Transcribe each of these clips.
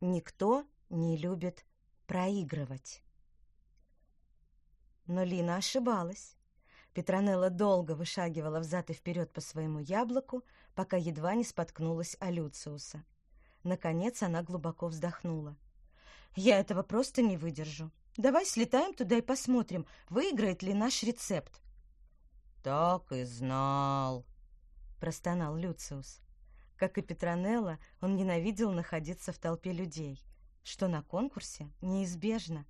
Никто не любит проигрывать. Но Лина ошибалась. Петронелла долго вышагивала взад и вперед по своему яблоку, пока едва не споткнулась о Люциуса. Наконец она глубоко вздохнула. «Я этого просто не выдержу. Давай слетаем туда и посмотрим, выиграет ли наш рецепт». «Так и знал», — простонал Люциус. Как и Петронелла, он ненавидел находиться в толпе людей, что на конкурсе неизбежно.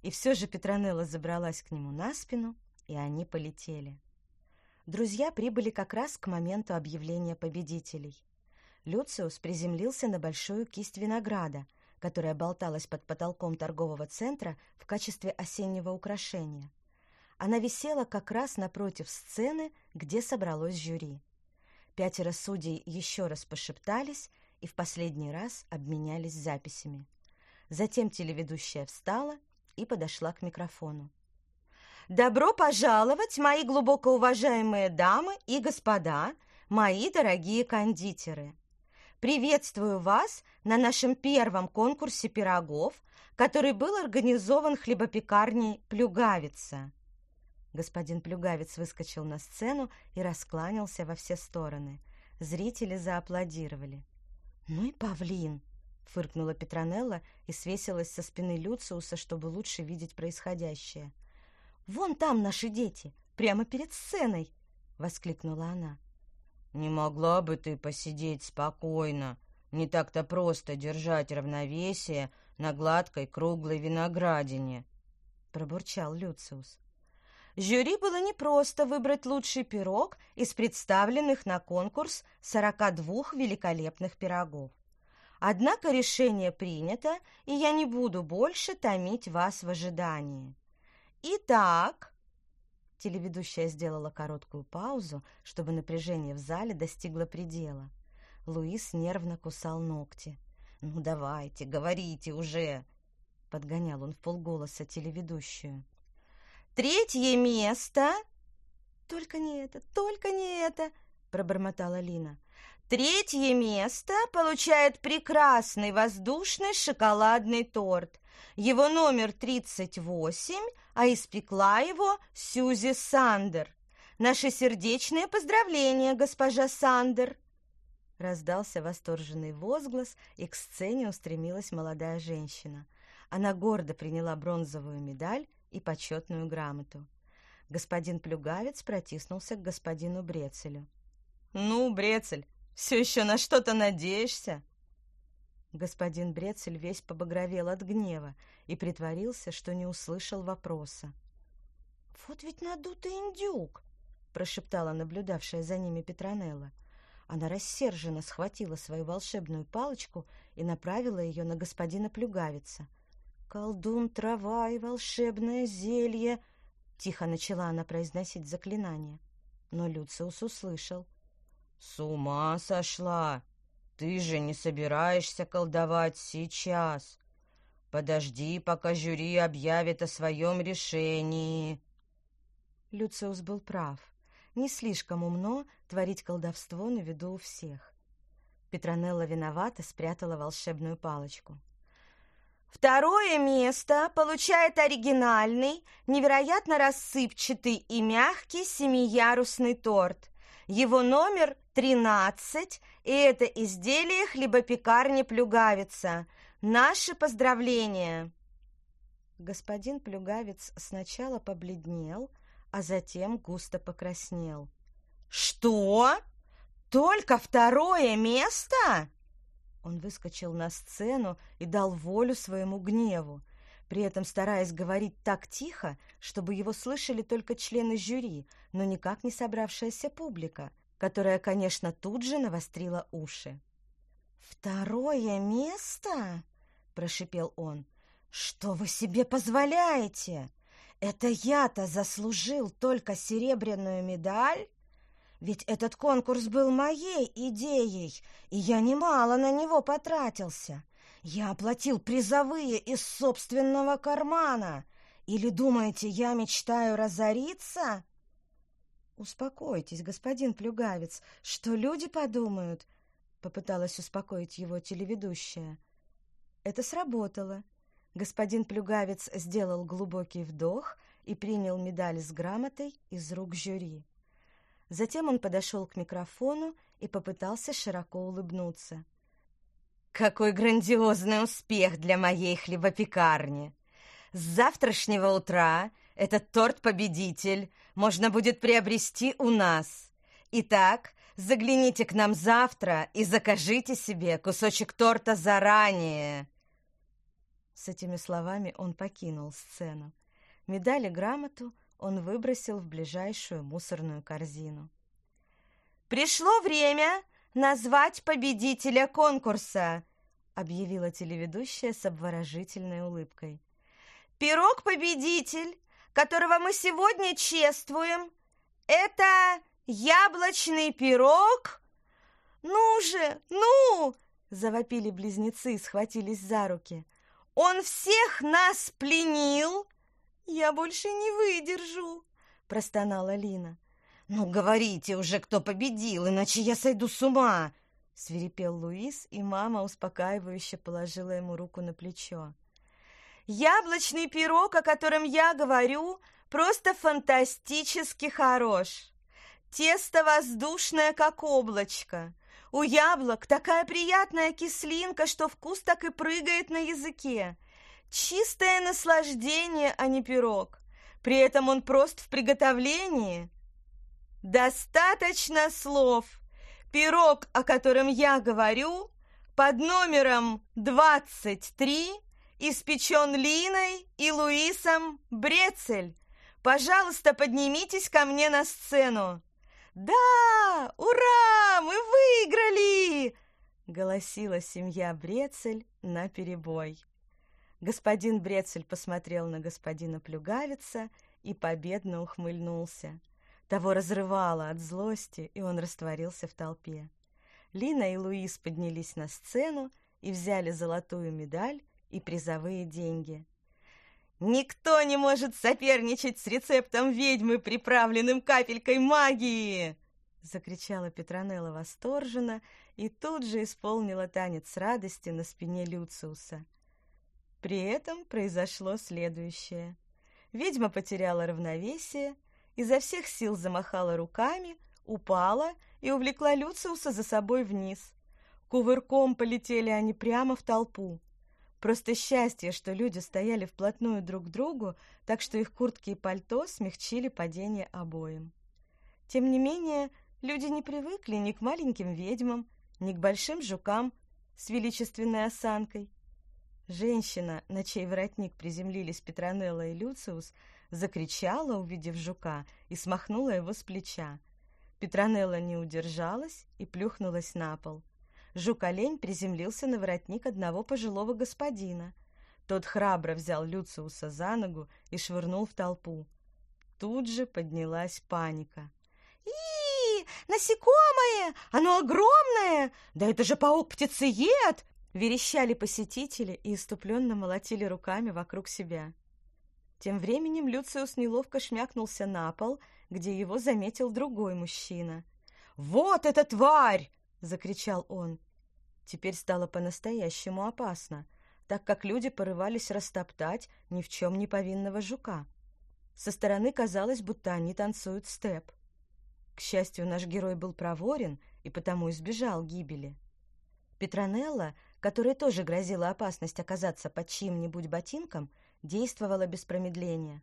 И все же Петронелла забралась к нему на спину, и они полетели. Друзья прибыли как раз к моменту объявления победителей. Люциус приземлился на большую кисть винограда, которая болталась под потолком торгового центра в качестве осеннего украшения. Она висела как раз напротив сцены, где собралось жюри. Пятеро судей еще раз пошептались и в последний раз обменялись записями. Затем телеведущая встала и подошла к микрофону. «Добро пожаловать, мои глубоко уважаемые дамы и господа, мои дорогие кондитеры! Приветствую вас на нашем первом конкурсе пирогов, который был организован хлебопекарней «Плюгавица». Господин Плюгавец выскочил на сцену и раскланялся во все стороны. Зрители зааплодировали. «Ну и павлин!» — фыркнула Петронелла и свесилась со спины Люциуса, чтобы лучше видеть происходящее. «Вон там наши дети, прямо перед сценой!» — воскликнула она. «Не могла бы ты посидеть спокойно? Не так-то просто держать равновесие на гладкой круглой виноградине!» — пробурчал Люциус. Жюри было непросто выбрать лучший пирог из представленных на конкурс 42 великолепных пирогов. Однако решение принято, и я не буду больше томить вас в ожидании. Итак, телеведущая сделала короткую паузу, чтобы напряжение в зале достигло предела. Луис нервно кусал ногти. «Ну давайте, говорите уже!» — подгонял он в полголоса телеведущую. Третье место. Только не это, только не это, пробормотала Лина. Третье место получает прекрасный воздушный шоколадный торт. Его номер 38, а испекла его Сьюзи Сандер. Наши сердечные поздравления, госпожа Сандер. Раздался восторженный возглас, и к сцене устремилась молодая женщина. Она гордо приняла бронзовую медаль и почетную грамоту. Господин Плюгавец протиснулся к господину Брецелю. «Ну, Брецель, все еще на что-то надеешься?» Господин Брецель весь побагровел от гнева и притворился, что не услышал вопроса. «Вот ведь надутый индюк!» — прошептала наблюдавшая за ними Петронелла. Она рассерженно схватила свою волшебную палочку и направила ее на господина Плюгавица — «Колдун, трава и волшебное зелье!» Тихо начала она произносить заклинание. Но Люциус услышал. «С ума сошла! Ты же не собираешься колдовать сейчас! Подожди, пока жюри объявит о своем решении!» Люциус был прав. Не слишком умно творить колдовство на виду у всех. Петронелла виновата спрятала волшебную палочку. Второе место получает оригинальный, невероятно рассыпчатый и мягкий семиярусный торт. Его номер 13, и это изделие хлебопекарни Плюгавица. Наши поздравления!» Господин Плюгавец сначала побледнел, а затем густо покраснел. «Что? Только второе место?» Он выскочил на сцену и дал волю своему гневу, при этом стараясь говорить так тихо, чтобы его слышали только члены жюри, но никак не собравшаяся публика, которая, конечно, тут же навострила уши. «Второе место?» — прошипел он. «Что вы себе позволяете? Это я-то заслужил только серебряную медаль?» Ведь этот конкурс был моей идеей, и я немало на него потратился. Я оплатил призовые из собственного кармана. Или думаете, я мечтаю разориться? Успокойтесь, господин Плюгавец, что люди подумают, попыталась успокоить его телеведущая. Это сработало. Господин Плюгавец сделал глубокий вдох и принял медаль с грамотой из рук жюри. Затем он подошел к микрофону и попытался широко улыбнуться. «Какой грандиозный успех для моей хлебопекарни! С завтрашнего утра этот торт-победитель можно будет приобрести у нас. Итак, загляните к нам завтра и закажите себе кусочек торта заранее!» С этими словами он покинул сцену. Медаль и грамоту он выбросил в ближайшую мусорную корзину. «Пришло время назвать победителя конкурса!» объявила телеведущая с обворожительной улыбкой. «Пирог-победитель, которого мы сегодня чествуем, это яблочный пирог?» «Ну же, ну!» – завопили близнецы и схватились за руки. «Он всех нас пленил!» «Я больше не выдержу!» – простонала Лина. «Ну, говорите уже, кто победил, иначе я сойду с ума!» — свирепел Луис, и мама успокаивающе положила ему руку на плечо. «Яблочный пирог, о котором я говорю, просто фантастически хорош. Тесто воздушное, как облачко. У яблок такая приятная кислинка, что вкус так и прыгает на языке. Чистое наслаждение, а не пирог. При этом он прост в приготовлении. Достаточно слов — Пирог, о котором я говорю, под номером 23 испечен Линой и Луисом Брецель. Пожалуйста, поднимитесь ко мне на сцену. Да, ура, мы выиграли! голосила семья Брецель на перебой. Господин Брецель посмотрел на господина Плюгавица и победно ухмыльнулся. Того разрывало от злости, и он растворился в толпе. Лина и Луис поднялись на сцену и взяли золотую медаль и призовые деньги. «Никто не может соперничать с рецептом ведьмы, приправленным капелькой магии!» Закричала Петронелла восторженно и тут же исполнила танец радости на спине Люциуса. При этом произошло следующее. Ведьма потеряла равновесие изо всех сил замахала руками, упала и увлекла Люциуса за собой вниз. Кувырком полетели они прямо в толпу. Просто счастье, что люди стояли вплотную друг к другу, так что их куртки и пальто смягчили падение обоим. Тем не менее, люди не привыкли ни к маленьким ведьмам, ни к большим жукам с величественной осанкой. Женщина, на чей воротник приземлились Петронелла и Люциус, закричала, увидев жука, и смахнула его с плеча. Петронелла не удержалась и плюхнулась на пол. Жук-олень приземлился на воротник одного пожилого господина. Тот храбро взял Люциуса за ногу и швырнул в толпу. Тут же поднялась паника. и Насекомое! Оно огромное! Да это же паук-птицеед!» Верещали посетители и иступленно молотили руками вокруг себя. Тем временем Люциус неловко шмякнулся на пол, где его заметил другой мужчина. «Вот эта тварь!» — закричал он. Теперь стало по-настоящему опасно, так как люди порывались растоптать ни в чем не повинного жука. Со стороны казалось, будто они танцуют степ. К счастью, наш герой был проворен и потому избежал гибели. Петронелла, которой тоже грозила опасность оказаться под чьим-нибудь ботинком, действовала без промедления.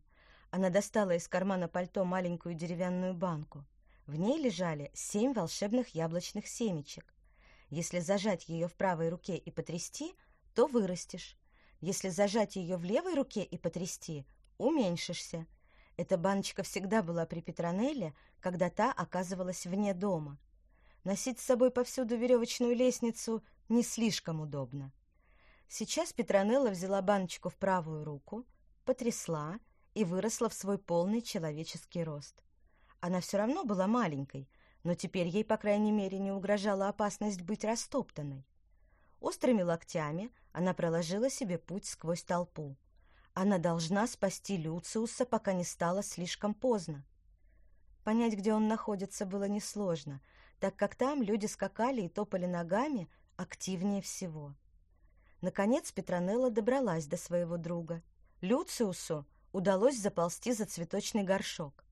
Она достала из кармана пальто маленькую деревянную банку. В ней лежали семь волшебных яблочных семечек. Если зажать ее в правой руке и потрясти, то вырастешь. Если зажать ее в левой руке и потрясти, уменьшишься. Эта баночка всегда была при Петронелле, когда та оказывалась вне дома. Носить с собой повсюду веревочную лестницу не слишком удобно. Сейчас Петронелла взяла баночку в правую руку, потрясла и выросла в свой полный человеческий рост. Она все равно была маленькой, но теперь ей, по крайней мере, не угрожала опасность быть растоптанной. Острыми локтями она проложила себе путь сквозь толпу. Она должна спасти Люциуса, пока не стало слишком поздно. Понять, где он находится, было несложно, так как там люди скакали и топали ногами активнее всего. Наконец Петронелла добралась до своего друга. Люциусу удалось заползти за цветочный горшок.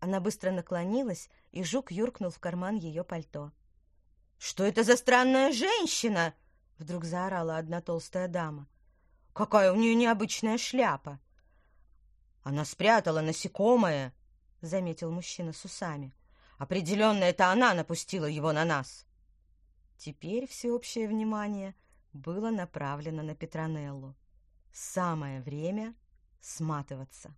Она быстро наклонилась, и жук юркнул в карман ее пальто. «Что это за странная женщина?» — вдруг заорала одна толстая дама. «Какая у нее необычная шляпа!» «Она спрятала насекомое», — заметил мужчина с усами. «Определенно, это она напустила его на нас». Теперь всеобщее внимание было направлено на Петронеллу. Самое время сматываться.